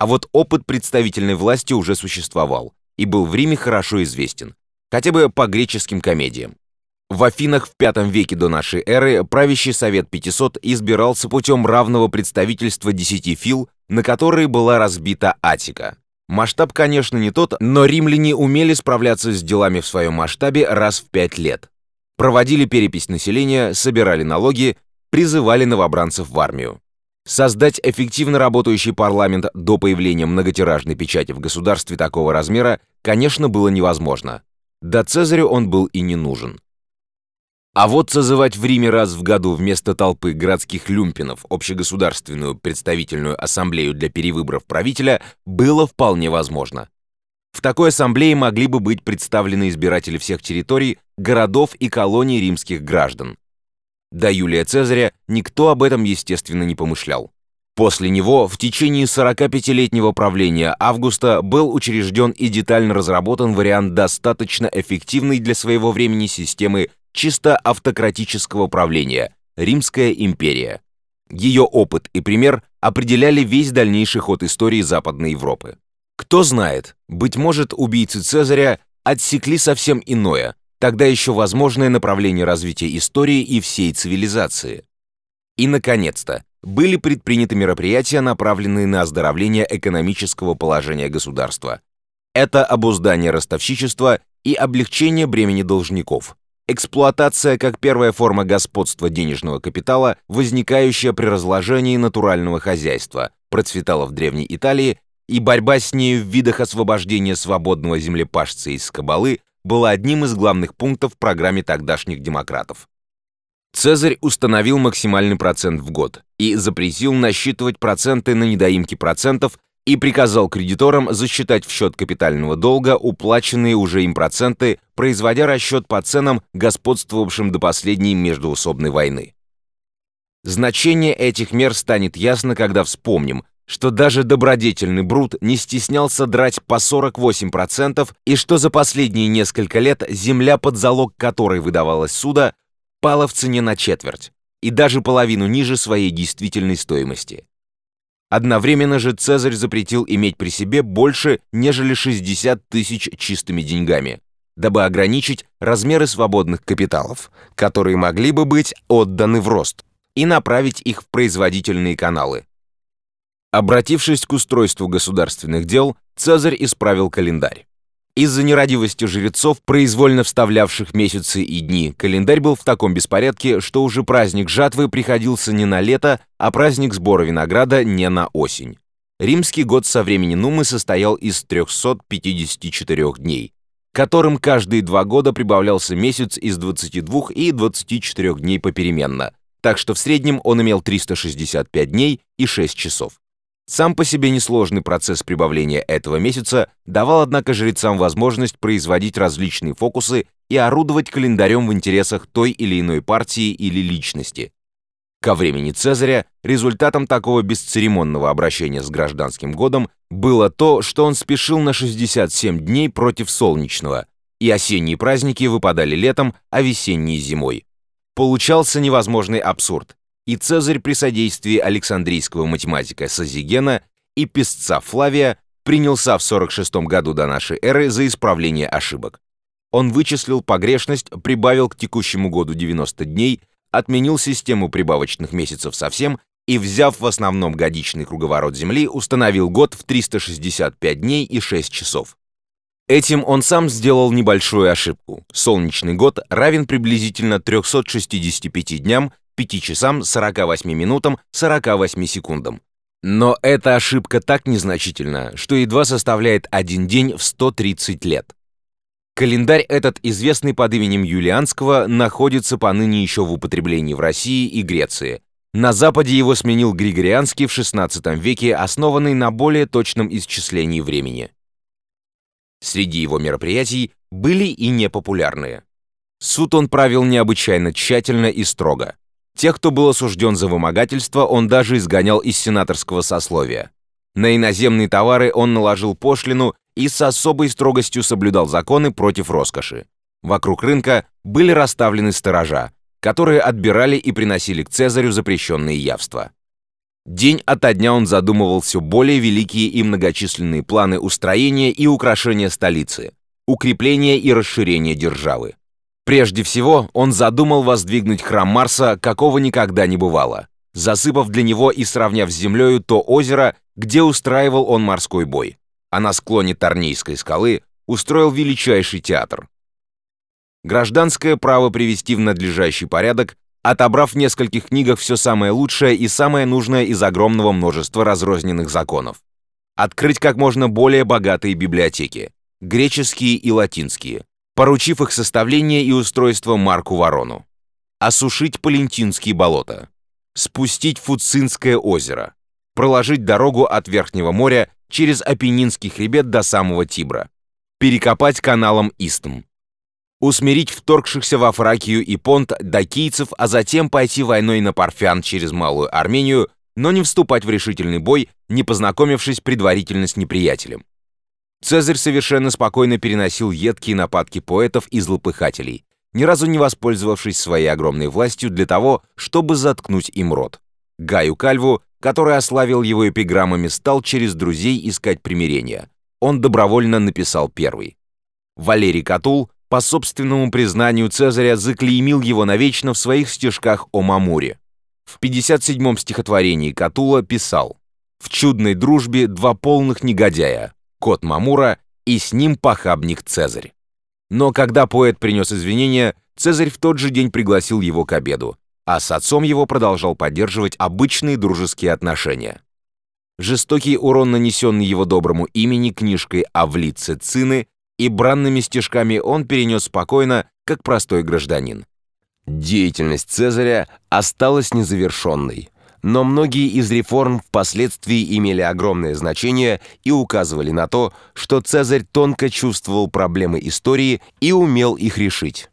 А вот опыт представительной власти уже существовал и был в Риме хорошо известен, хотя бы по греческим комедиям. В Афинах в V веке до нашей эры правящий совет 500 избирался путем равного представительства десяти фил, на которые была разбита Атика. Масштаб, конечно, не тот, но римляне умели справляться с делами в своем масштабе раз в пять лет. Проводили перепись населения, собирали налоги, призывали новобранцев в армию. Создать эффективно работающий парламент до появления многотиражной печати в государстве такого размера, конечно, было невозможно. Да Цезарю он был и не нужен. А вот созывать в Риме раз в году вместо толпы городских люмпинов общегосударственную представительную ассамблею для перевыборов правителя было вполне возможно. В такой ассамблее могли бы быть представлены избиратели всех территорий, городов и колоний римских граждан. До Юлия Цезаря никто об этом, естественно, не помышлял. После него в течение 45-летнего правления Августа был учрежден и детально разработан вариант достаточно эффективной для своего времени системы чисто автократического правления – Римская империя. Ее опыт и пример определяли весь дальнейший ход истории Западной Европы. Кто знает, быть может, убийцы Цезаря отсекли совсем иное, тогда еще возможное направление развития истории и всей цивилизации. И, наконец-то, были предприняты мероприятия, направленные на оздоровление экономического положения государства. Это обуздание ростовщичества и облегчение бремени должников, Эксплуатация как первая форма господства денежного капитала, возникающая при разложении натурального хозяйства, процветала в Древней Италии, и борьба с нею в видах освобождения свободного землепашца из Кабалы была одним из главных пунктов в программе тогдашних демократов. Цезарь установил максимальный процент в год и запретил насчитывать проценты на недоимки процентов и приказал кредиторам засчитать в счет капитального долга уплаченные уже им проценты, производя расчет по ценам, господствовавшим до последней междуусобной войны. Значение этих мер станет ясно, когда вспомним, что даже добродетельный Брут не стеснялся драть по 48% и что за последние несколько лет земля, под залог которой выдавалась суда, пала в цене на четверть и даже половину ниже своей действительной стоимости. Одновременно же Цезарь запретил иметь при себе больше, нежели 60 тысяч чистыми деньгами, дабы ограничить размеры свободных капиталов, которые могли бы быть отданы в рост, и направить их в производительные каналы. Обратившись к устройству государственных дел, Цезарь исправил календарь. Из-за нерадивости жрецов, произвольно вставлявших месяцы и дни, календарь был в таком беспорядке, что уже праздник жатвы приходился не на лето, а праздник сбора винограда не на осень. Римский год со времени Нумы состоял из 354 дней, которым каждые два года прибавлялся месяц из 22 и 24 дней попеременно, так что в среднем он имел 365 дней и 6 часов. Сам по себе несложный процесс прибавления этого месяца давал, однако, жрецам возможность производить различные фокусы и орудовать календарем в интересах той или иной партии или личности. Ко времени Цезаря результатом такого бесцеремонного обращения с гражданским годом было то, что он спешил на 67 дней против солнечного, и осенние праздники выпадали летом, а весенние зимой. Получался невозможный абсурд и Цезарь при содействии Александрийского математика Созигена и писца Флавия принялся в 46 году до нашей эры за исправление ошибок. Он вычислил погрешность, прибавил к текущему году 90 дней, отменил систему прибавочных месяцев совсем и, взяв в основном годичный круговорот Земли, установил год в 365 дней и 6 часов. Этим он сам сделал небольшую ошибку. Солнечный год равен приблизительно 365 дням 5 часам 48 минутам 48 секундам. Но эта ошибка так незначительна, что едва составляет один день в 130 лет. Календарь этот, известный под именем Юлианского, находится поныне еще в употреблении в России и Греции. На Западе его сменил Григорианский в XVI веке, основанный на более точном исчислении времени. Среди его мероприятий были и непопулярные. Суд он правил необычайно тщательно и строго. Тех, кто был осужден за вымогательство, он даже изгонял из сенаторского сословия. На иноземные товары он наложил пошлину и с особой строгостью соблюдал законы против роскоши. Вокруг рынка были расставлены сторожа, которые отбирали и приносили к Цезарю запрещенные явства. День ото дня он задумывал все более великие и многочисленные планы устроения и украшения столицы, укрепления и расширения державы. Прежде всего, он задумал воздвигнуть храм Марса, какого никогда не бывало, засыпав для него и сравняв с землею то озеро, где устраивал он морской бой, а на склоне Торнейской скалы устроил величайший театр. Гражданское право привести в надлежащий порядок отобрав в нескольких книгах все самое лучшее и самое нужное из огромного множества разрозненных законов. Открыть как можно более богатые библиотеки, греческие и латинские, поручив их составление и устройство Марку Ворону. Осушить Палентинские болота. Спустить Фуцинское озеро. Проложить дорогу от Верхнего моря через Апеннинский хребет до самого Тибра. Перекопать каналом Истм усмирить вторгшихся во Фракию и Понт дакийцев, а затем пойти войной на Парфян через Малую Армению, но не вступать в решительный бой, не познакомившись предварительно с неприятелем. Цезарь совершенно спокойно переносил едкие нападки поэтов и злопыхателей, ни разу не воспользовавшись своей огромной властью для того, чтобы заткнуть им рот. Гаю Кальву, который ославил его эпиграммами, стал через друзей искать примирения. Он добровольно написал первый. Валерий Катул по собственному признанию Цезаря, заклеймил его навечно в своих стишках о Мамуре. В 57-м стихотворении Катула писал «В чудной дружбе два полных негодяя, кот Мамура и с ним похабник Цезарь». Но когда поэт принес извинения, Цезарь в тот же день пригласил его к обеду, а с отцом его продолжал поддерживать обычные дружеские отношения. Жестокий урон, нанесенный его доброму имени книжкой Авлице Цины, и бранными стежками он перенес спокойно, как простой гражданин. Деятельность Цезаря осталась незавершенной, но многие из реформ впоследствии имели огромное значение и указывали на то, что Цезарь тонко чувствовал проблемы истории и умел их решить.